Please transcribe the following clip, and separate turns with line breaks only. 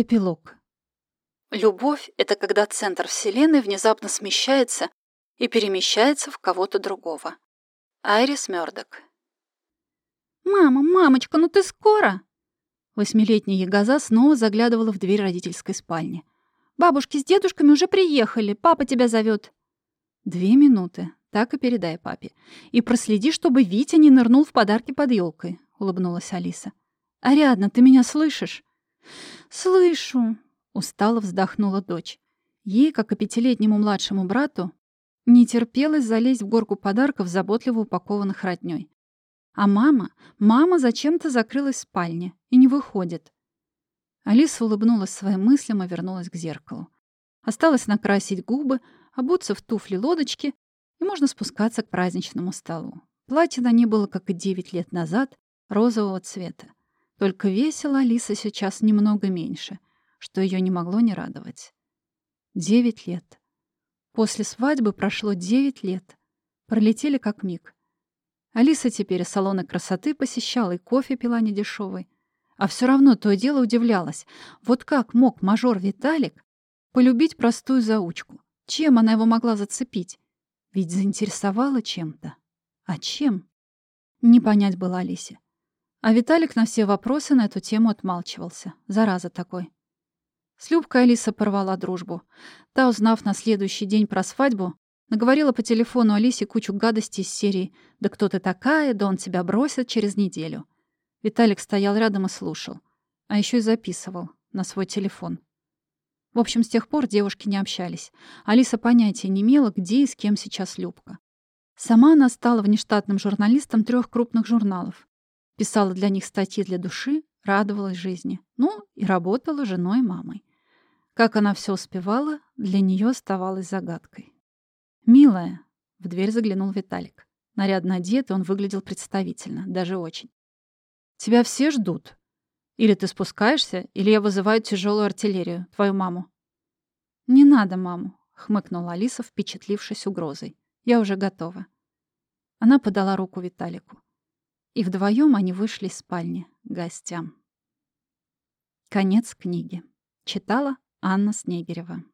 Эпилог. Любовь — это когда центр Вселенной внезапно смещается и перемещается в кого-то другого. Айрис Мёрдок.
«Мама, мамочка, ну ты скоро?» Восьмилетняя ягоза снова заглядывала в дверь родительской спальни. «Бабушки с дедушками уже приехали, папа тебя зовет.
«Две минуты, так и передай папе. И проследи, чтобы Витя не нырнул в подарки под елкой, улыбнулась Алиса. «Ариадна, ты меня слышишь?»
«Слышу», — устало вздохнула дочь. Ей, как и пятилетнему младшему брату, не терпелось залезть в горку подарков, заботливо упакованных роднёй. А мама, мама зачем-то закрылась в спальне и не выходит. Алиса улыбнулась своим мыслям и вернулась к зеркалу. Осталось накрасить губы, обуться в туфли-лодочки, и можно спускаться к праздничному столу. Платье на ней было, как и девять лет назад, розового цвета. Только весила Алиса сейчас немного меньше, что ее не могло не радовать. Девять лет. После свадьбы прошло девять лет. Пролетели как миг. Алиса теперь салоны красоты посещала и кофе пила недешевый. А все равно то дело удивлялась. Вот как мог мажор Виталик полюбить простую заучку? Чем она его могла зацепить? Ведь заинтересовала чем-то. А чем? Не понять было Алисе. А Виталик на все вопросы на эту тему отмалчивался. Зараза такой. С Любкой Алиса порвала дружбу. Та, узнав на следующий день про свадьбу, наговорила по телефону Алисе кучу гадостей из серии «Да кто ты такая? Да он тебя бросит через неделю». Виталик стоял рядом и слушал. А еще и записывал на свой телефон. В общем, с тех пор девушки не общались. Алиса понятия не имела, где и с кем сейчас Любка. Сама она стала внештатным журналистом трех крупных журналов. Писала для них статьи для души, радовалась жизни. Ну, и работала женой и мамой. Как она все успевала, для нее оставалась загадкой. «Милая», — в дверь заглянул Виталик. Нарядно одетый, он выглядел представительно, даже очень. «Тебя все ждут. Или ты спускаешься, или я вызываю тяжелую артиллерию, твою маму». «Не надо маму», — хмыкнула Алиса, впечатлившись угрозой. «Я уже готова». Она подала руку Виталику. И вдвоем они вышли из спальни гостям. Конец книги. Читала Анна Снегирева.